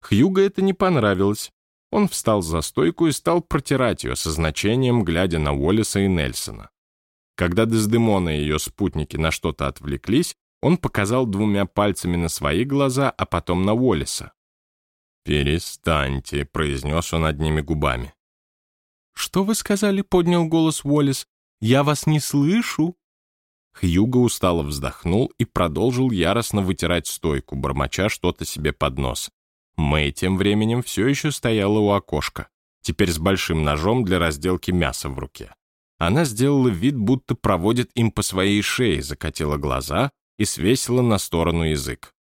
Хьюго это не понравилось. Он встал за стойку и стал протирать ее со значением, глядя на Уоллеса и Нельсона. Когда Дездемона и ее спутники на что-то отвлеклись, он показал двумя пальцами на свои глаза, а потом на Уоллеса. «Перестаньте», — произнес он одними губами. «Что вы сказали?» — поднял голос Уоллес. «Я вас не слышу». Хьюго устало вздохнул и продолжил яростно вытирать стойку, бормоча что-то себе под нос. Мэй тем временем все еще стояла у окошка, теперь с большим ножом для разделки мяса в руке. Она сделала вид, будто проводит им по своей шее, закатила глаза и свесила на сторону язык.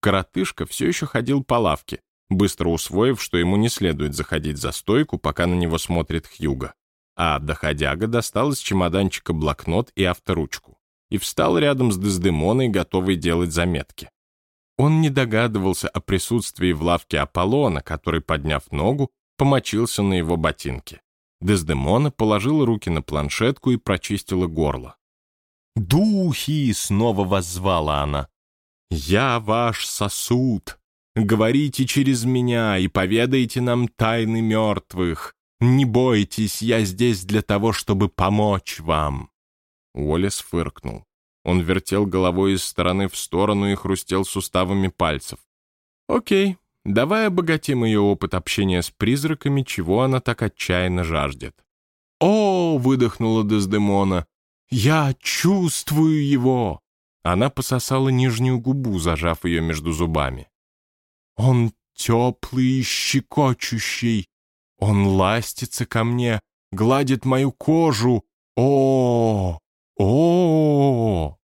Коротышка все еще ходил по лавке, быстро усвоив, что ему не следует заходить за стойку, пока на него смотрит Хьюго. А доходяга достал из чемоданчика блокнот и авторучку и встал рядом с Дездемоной, готовый делать заметки. Он не догадывался о присутствии в лавке Аполлона, который, подняв ногу, помочился на его ботинке. Дездемона положила руки на планшетку и прочистила горло. «Духи!» — снова воззвала она. «Я ваш сосуд. Говорите через меня и поведайте нам тайны мертвых. Не бойтесь, я здесь для того, чтобы помочь вам». Уоллес фыркнул. Он вертел головой из стороны в сторону и хрустел суставами пальцев. «Окей, давай обогатим ее опыт общения с призраками, чего она так отчаянно жаждет». «О!» — выдохнула Дездемона. «Я чувствую его!» Она пососала нижнюю губу, зажав ее между зубами. «Он теплый и щекочущий. Он ластится ко мне, гладит мою кожу. О, о,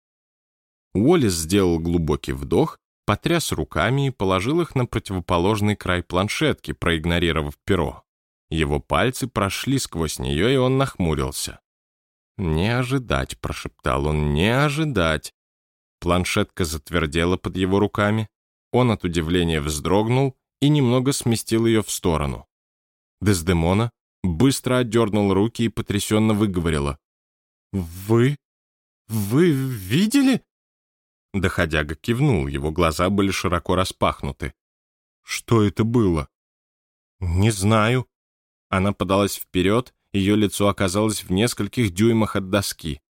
Уоллес сделал глубокий вдох, потряс руками и положил их на противоположный край планшетки, проигнорировав перо. Его пальцы прошли сквозь нее, и он нахмурился. «Не ожидать», — прошептал он, — «не ожидать». Планшетка затвердела под его руками. Он от удивления вздрогнул и немного сместил ее в сторону. Дездемона быстро отдернул руки и потрясенно выговорила. «Вы «Вы видели?» Доходяга кивнул, его глаза были широко распахнуты. «Что это было?» «Не знаю». Она подалась вперед, ее лицо оказалось в нескольких дюймах от доски.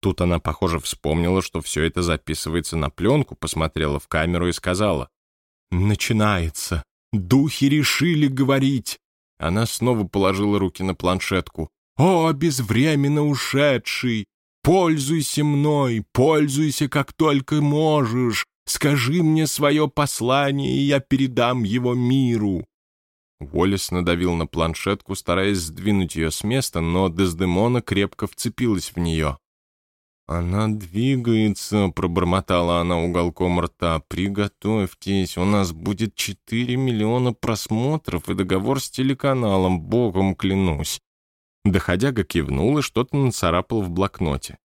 Тут она, похоже, вспомнила, что все это записывается на пленку, посмотрела в камеру и сказала. «Начинается. Духи решили говорить». Она снова положила руки на планшетку. «О, безвременно ушедший! Пользуйся мной, пользуйся как только можешь. Скажи мне свое послание, и я передам его миру». Уоллес надавил на планшетку, стараясь сдвинуть ее с места, но Дездемона крепко вцепилась в нее. «Она двигается», — пробормотала она уголком рта. «Приготовьтесь, у нас будет четыре миллиона просмотров и договор с телеканалом, богом клянусь. Доходяга кивнул и что-то нацарапал в блокноте.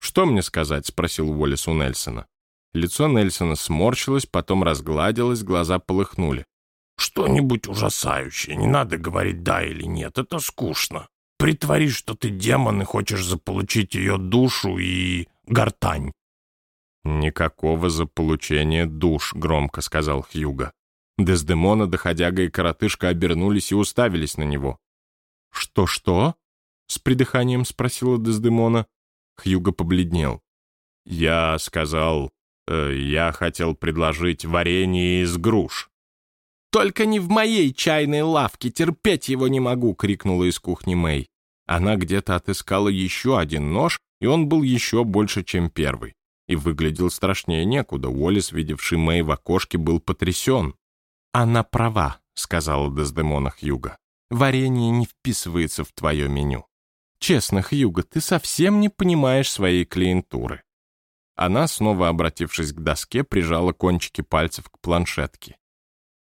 «Что мне сказать?» — спросил Уоллес у Нельсона. Лицо Нельсона сморщилось, потом разгладилось, глаза полыхнули. «Что-нибудь ужасающее, не надо говорить «да» или «нет», это скучно. Притворись, что ты демон и хочешь заполучить ее душу и гортань». «Никакого заполучения душ», — громко сказал Хьюга. Дездемона, доходяга и коротышка обернулись и уставились на него. «Что-что?» — с придыханием спросила Дездемона. Хьюга побледнел. «Я сказал, э, я хотел предложить варенье из груш». «Только не в моей чайной лавке, терпеть его не могу!» — крикнула из кухни Мэй. Она где-то отыскала еще один нож, и он был еще больше, чем первый. И выглядел страшнее некуда. Уоллес, видевший Мэй в окошке, был потрясен. «Она права», — сказала Дездемона Хьюга. «Варенье не вписывается в твое меню. Честно, Хьюга, ты совсем не понимаешь своей клиентуры». Она, снова обратившись к доске, прижала кончики пальцев к планшетке.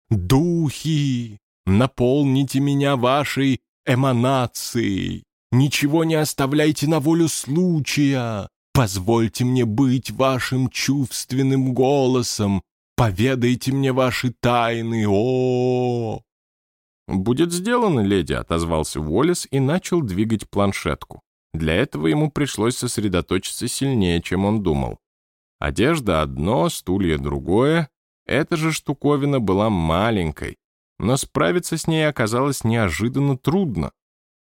«Духи, наполните меня вашей эманацией. Ничего не оставляйте на волю случая. Позвольте мне быть вашим чувственным голосом, Поведайте мне ваши тайны, о, -о, «Будет сделано, леди», — отозвался Уоллес и начал двигать планшетку. Для этого ему пришлось сосредоточиться сильнее, чем он думал. Одежда одно, стулья другое. Эта же штуковина была маленькой, но справиться с ней оказалось неожиданно трудно.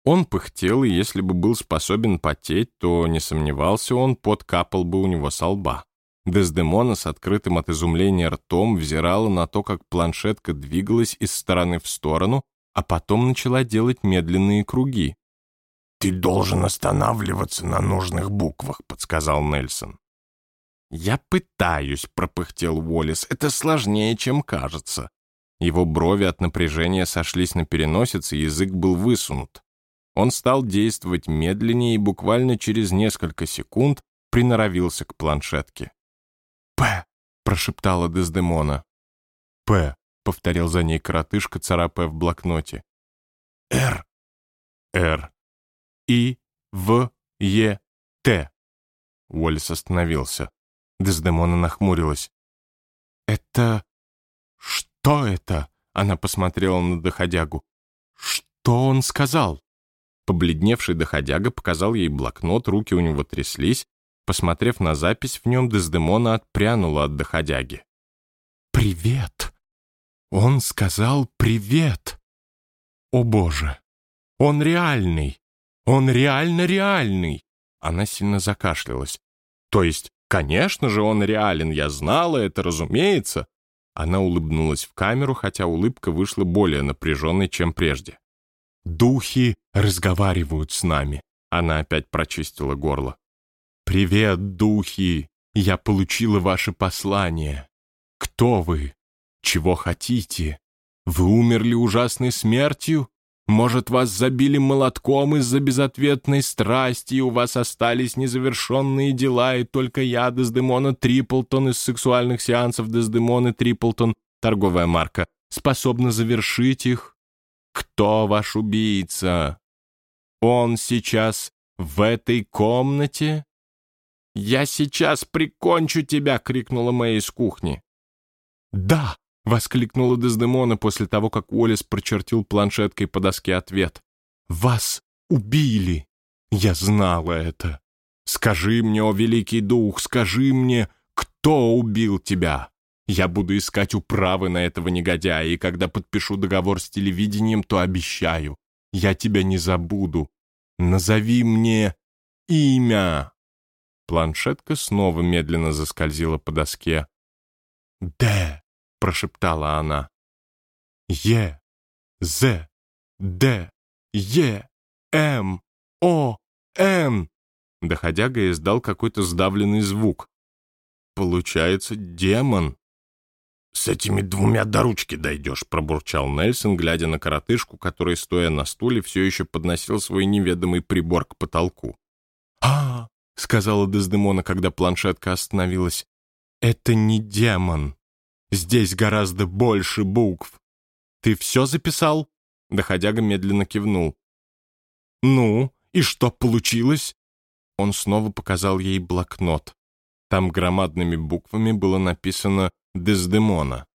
Он пыхтел, и если бы был способен потеть, то, не сомневался он, пот капал бы у него со лба. Дездемона с открытым от изумления ртом взирала на то, как планшетка двигалась из стороны в сторону, а потом начала делать медленные круги. «Ты должен останавливаться на нужных буквах», — подсказал Нельсон. «Я пытаюсь», — пропыхтел Уоллес. «Это сложнее, чем кажется». Его брови от напряжения сошлись на переносице, язык был высунут. Он стал действовать медленнее и буквально через несколько секунд приноровился к планшетке. «П!» — прошептала Дездемона. «П!» — повторил за ней коротышка, царапая в блокноте. «Р!» «Р!» «И! В! Е! Т!» Уоллес остановился. Дездемона нахмурилась. «Это... что это?» Она посмотрела на доходягу. «Что он сказал?» Побледневший доходяга показал ей блокнот, руки у него тряслись, Посмотрев на запись в нем, Дездемона отпрянула от доходяги. «Привет!» Он сказал «привет!» «О боже! Он реальный! Он реально реальный!» Она сильно закашлялась. «То есть, конечно же, он реален, я знала это, разумеется!» Она улыбнулась в камеру, хотя улыбка вышла более напряженной, чем прежде. «Духи разговаривают с нами!» Она опять прочистила горло. «Привет, духи! Я получила ваше послание. Кто вы? Чего хотите? Вы умерли ужасной смертью? Может, вас забили молотком из-за безответной страсти, и у вас остались незавершенные дела, и только я, Дездемона Триплтон из сексуальных сеансов Дездемоны Триплтон, торговая марка, способна завершить их? Кто ваш убийца? Он сейчас в этой комнате?» «Я сейчас прикончу тебя!» — крикнула Мэй из кухни. «Да!» — воскликнула Дездемона после того, как Уоллес прочертил планшеткой по доске ответ. «Вас убили! Я знала это! Скажи мне, о великий дух, скажи мне, кто убил тебя? Я буду искать управы на этого негодяя, и когда подпишу договор с телевидением, то обещаю, я тебя не забуду. Назови мне имя!» Планшетка снова медленно заскользила по доске. «Д», — прошептала она. «Е, З, Д, Е, М, О, Н». Доходяга издал какой-то сдавленный звук. «Получается, демон». «С этими двумя до ручки дойдешь», — пробурчал Нельсон, глядя на коротышку, который, стоя на стуле, все еще подносил свой неведомый прибор к потолку. «А, — сказала Дездемона, когда планшетка остановилась. «Это не демон. Здесь гораздо больше букв. Ты все записал?» Доходяга медленно кивнул. «Ну, и что получилось?» Он снова показал ей блокнот. Там громадными буквами было написано «Дездемона».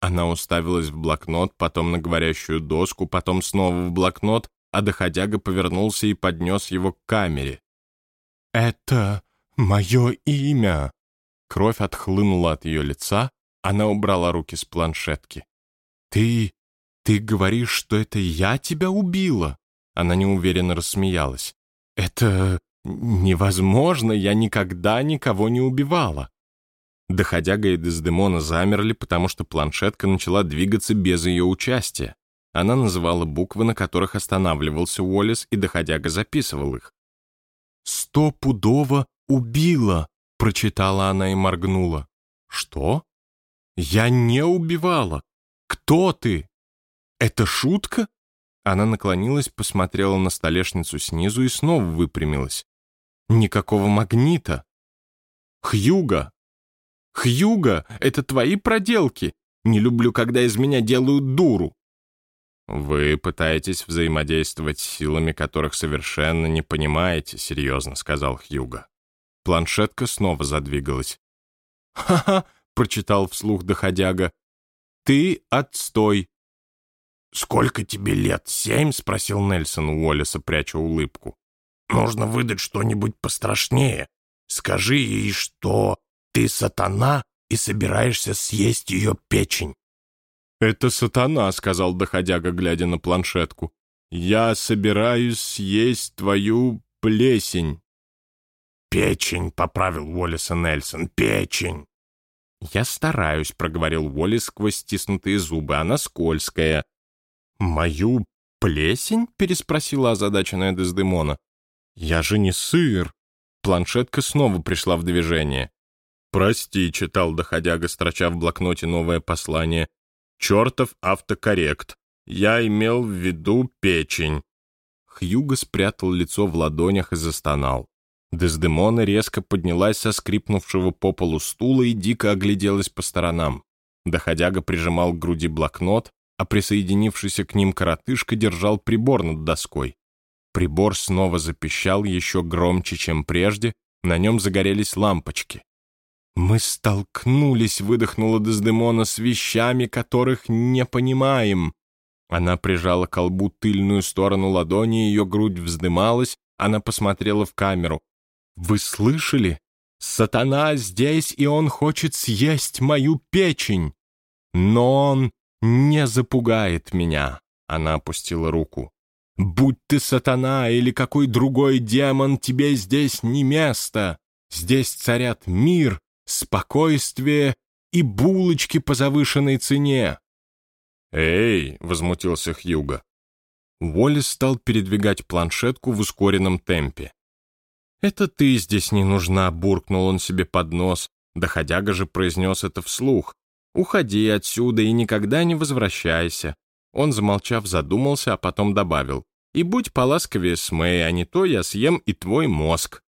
Она уставилась в блокнот, потом на говорящую доску, потом снова в блокнот, а доходяга повернулся и поднес его к камере. «Это мое имя!» Кровь отхлынула от ее лица, она убрала руки с планшетки. «Ты... ты говоришь, что это я тебя убила?» Она неуверенно рассмеялась. «Это невозможно, я никогда никого не убивала». Доходяга и Дездемона замерли, потому что планшетка начала двигаться без ее участия. Она называла буквы, на которых останавливался Уоллес, и Доходяга записывал их. «Стопудово убила!» — прочитала она и моргнула. «Что? Я не убивала! Кто ты? Это шутка?» Она наклонилась, посмотрела на столешницу снизу и снова выпрямилась. «Никакого магнита!» «Хьюга! Хьюга, это твои проделки! Не люблю, когда из меня делают дуру!» «Вы пытаетесь взаимодействовать с силами, которых совершенно не понимаете», — серьезно сказал Хьюга. Планшетка снова задвигалась. «Ха-ха!» — прочитал вслух доходяга. «Ты отстой!» «Сколько тебе лет? Семь?» — спросил Нельсон у Уоллеса, пряча улыбку. «Нужно выдать что-нибудь пострашнее. Скажи ей, что ты сатана и собираешься съесть ее печень». «Это сатана», — сказал доходяга, глядя на планшетку. «Я собираюсь съесть твою плесень». «Печень», — поправил Уоллеса Нельсон, — «печень». «Я стараюсь», — проговорил Уоллес сквозь стиснутые зубы, — «она скользкая». «Мою плесень?» — переспросила озадаченная Дездемона. «Я же не сыр». Планшетка снова пришла в движение. «Прости», — читал доходяга, строча в блокноте новое послание. «Чертов автокоррект. Я имел в виду печень». Хьюго спрятал лицо в ладонях и застонал. Дездемона резко поднялась со скрипнувшего по полу стула и дико огляделась по сторонам. Доходяга прижимал к груди блокнот, а присоединившийся к ним коротышка держал прибор над доской. Прибор снова запищал еще громче, чем прежде, на нем загорелись лампочки. «Мы столкнулись», — выдохнула Дездемона, — «с вещами, которых не понимаем». Она прижала к колбу тыльную сторону ладони, ее грудь вздымалась, она посмотрела в камеру. Вы слышали? Сатана здесь, и он хочет съесть мою печень. Но он не запугает меня. Она опустила руку. Будь ты сатана или какой другой демон, тебе здесь не место. Здесь царят мир, спокойствие и булочки по завышенной цене. «Эй!» — возмутился Хьюго. Уоллес стал передвигать планшетку в ускоренном темпе. «Это ты здесь не нужна», — буркнул он себе под нос. Доходяга же произнес это вслух. «Уходи отсюда и никогда не возвращайся». Он, замолчав, задумался, а потом добавил. «И будь поласковее с Мэй, а не то я съем и твой мозг».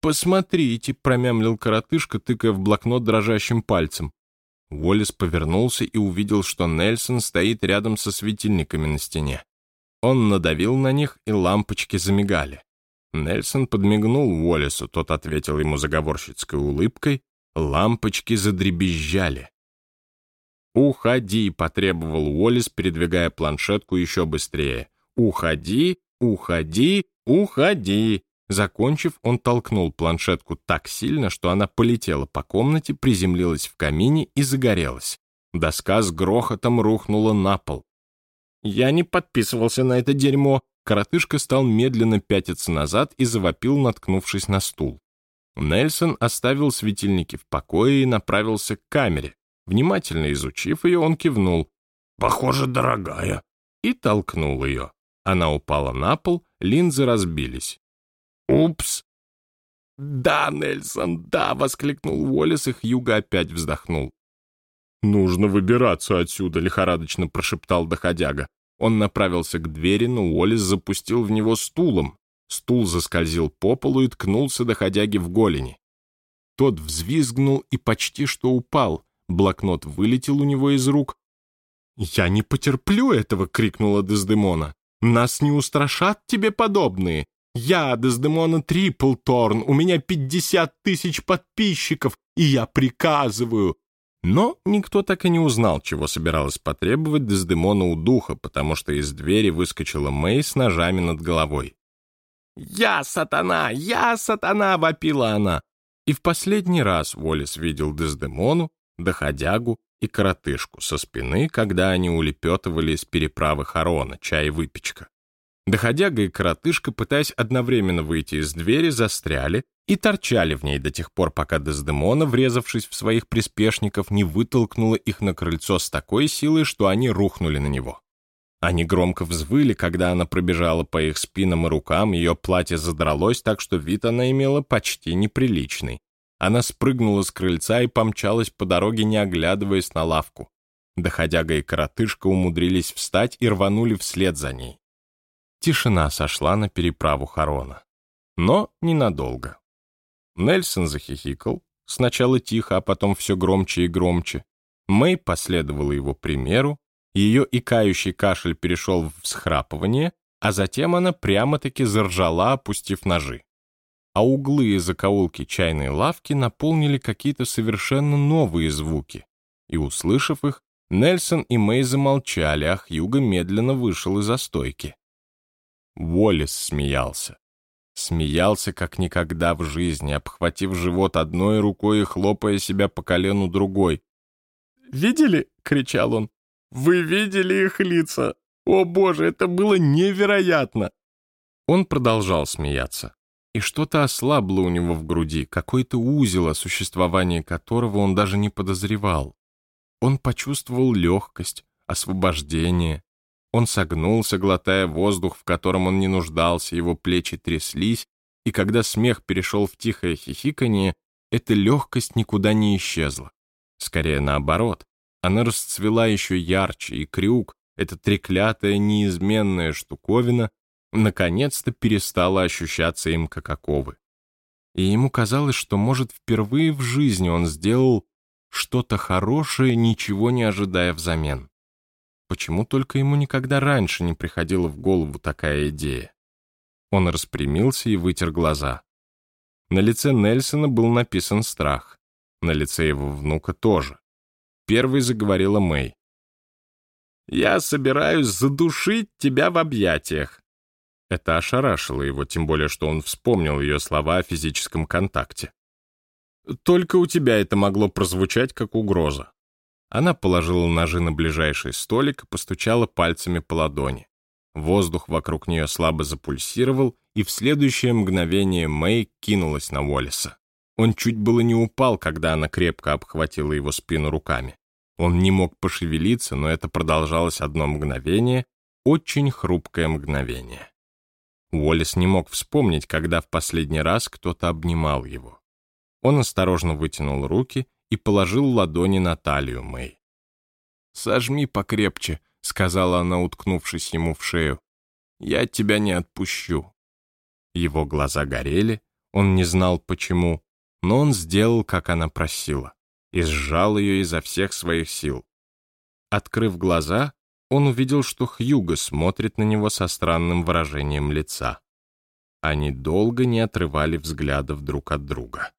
«Посмотрите», — промямлил коротышка, тыкая в блокнот дрожащим пальцем. Уоллес повернулся и увидел, что Нельсон стоит рядом со светильниками на стене. Он надавил на них, и лампочки замигали. Нельсон подмигнул Уоллесу, тот ответил ему заговорщицкой улыбкой, лампочки задребезжали. «Уходи!» — потребовал Уоллес, передвигая планшетку еще быстрее. «Уходи! Уходи! Уходи!» Закончив, он толкнул планшетку так сильно, что она полетела по комнате, приземлилась в камине и загорелась. Доска с грохотом рухнула на пол. «Я не подписывался на это дерьмо», Коротышка стал медленно пятиться назад и завопил, наткнувшись на стул. Нельсон оставил светильники в покое и направился к камере. Внимательно изучив ее, он кивнул. «Похоже, дорогая». И толкнул ее. Она упала на пол, линзы разбились. «Упс!» «Да, Нельсон, да!» — воскликнул Уоллес, и Хьюго опять вздохнул. «Нужно выбираться отсюда», — лихорадочно прошептал доходяга. Он направился к двери, но Уоллес запустил в него стулом. Стул заскользил по полу и ткнулся доходяги в голени. Тот взвизгнул и почти что упал. Блокнот вылетел у него из рук. «Я не потерплю этого!» — крикнула Дездемона. «Нас не устрашат тебе подобные! Я, Дездемона Триплторн, у меня пятьдесят тысяч подписчиков, и я приказываю, но никто так и не узнал, чего собиралась потребовать Дездемона у духа, потому что из двери выскочила Мэй с ножами над головой. «Я сатана! Я сатана!» — вопила она. И в последний раз Уоллес видел Дездемону, доходягу и коротышку со спины, когда они улепетывали из переправы Харона, чай и выпечка. Доходяга и коротышка, пытаясь одновременно выйти из двери, застряли и торчали в ней до тех пор, пока Дездемона, врезавшись в своих приспешников, не вытолкнула их на крыльцо с такой силой, что они рухнули на него. Они громко взвыли, когда она пробежала по их спинам и рукам, ее платье задралось так, что вид она имела почти неприличный. Она спрыгнула с крыльца и помчалась по дороге, не оглядываясь на лавку. Доходяга и коротышка умудрились встать и рванули вслед за ней. Тишина сошла на переправу Харона. Но ненадолго. Нельсон захихикал, сначала тихо, а потом все громче и громче. Мэй последовала его примеру, ее икающий кашель перешел в всхрапывание, а затем она прямо-таки заржала, опустив ножи. А углы и закоулки чайной лавки наполнили какие-то совершенно новые звуки. И, услышав их, Нельсон и Мэй замолчали, а Хьюго медленно вышел из-за стойки. Уоллес смеялся. Смеялся, как никогда в жизни, обхватив живот одной рукой и хлопая себя по колену другой. «Видели?» — кричал он. Вы видели их лица? О боже, это было невероятно!» Он продолжал смеяться. И что-то ослабло у него в груди, какой-то узел, о существовании которого он даже не подозревал. Он почувствовал легкость, освобождение. Он согнулся, глотая воздух, в котором он не нуждался, его плечи тряслись, и когда смех перешел в тихое хихиканье, эта легкость никуда не исчезла. Скорее наоборот, она расцвела еще ярче, и крюк, эта треклятая неизменная штуковина, наконец-то перестала ощущаться им как оковы. И ему казалось, что, может, впервые в жизни он сделал что-то хорошее, ничего не ожидая взамен. Почему только ему никогда раньше не приходила в голову такая идея? Он распрямился и вытер глаза. На лице Нельсона был написан страх. На лице его внука тоже. Первой заговорила Мэй. «Я собираюсь задушить тебя в объятиях». Это ошарашило его, тем более, что он вспомнил ее слова о физическом контакте. «Только у тебя это могло прозвучать как угроза». Она положила ножи на ближайший столик и постучала пальцами по ладони. Воздух вокруг нее слабо запульсировал, и в следующее мгновение Мэй кинулась на Уоллеса. Он чуть было не упал, когда она крепко обхватила его спину руками. Он не мог пошевелиться, но это продолжалось одно мгновение, очень хрупкое мгновение. Уоллес не мог вспомнить, когда в последний раз кто-то обнимал его. Он осторожно вытянул руки и положил ладони на талию Мэй. «Сожми покрепче», — сказала она, уткнувшись ему в шею. «Я тебя не отпущу». Его глаза горели, он не знал почему, но он сделал, как она просила, и сжал ее изо всех своих сил. Открыв глаза, он увидел, что Хьюго смотрит на него со странным выражением лица. Они долго не отрывали взглядов друг от друга.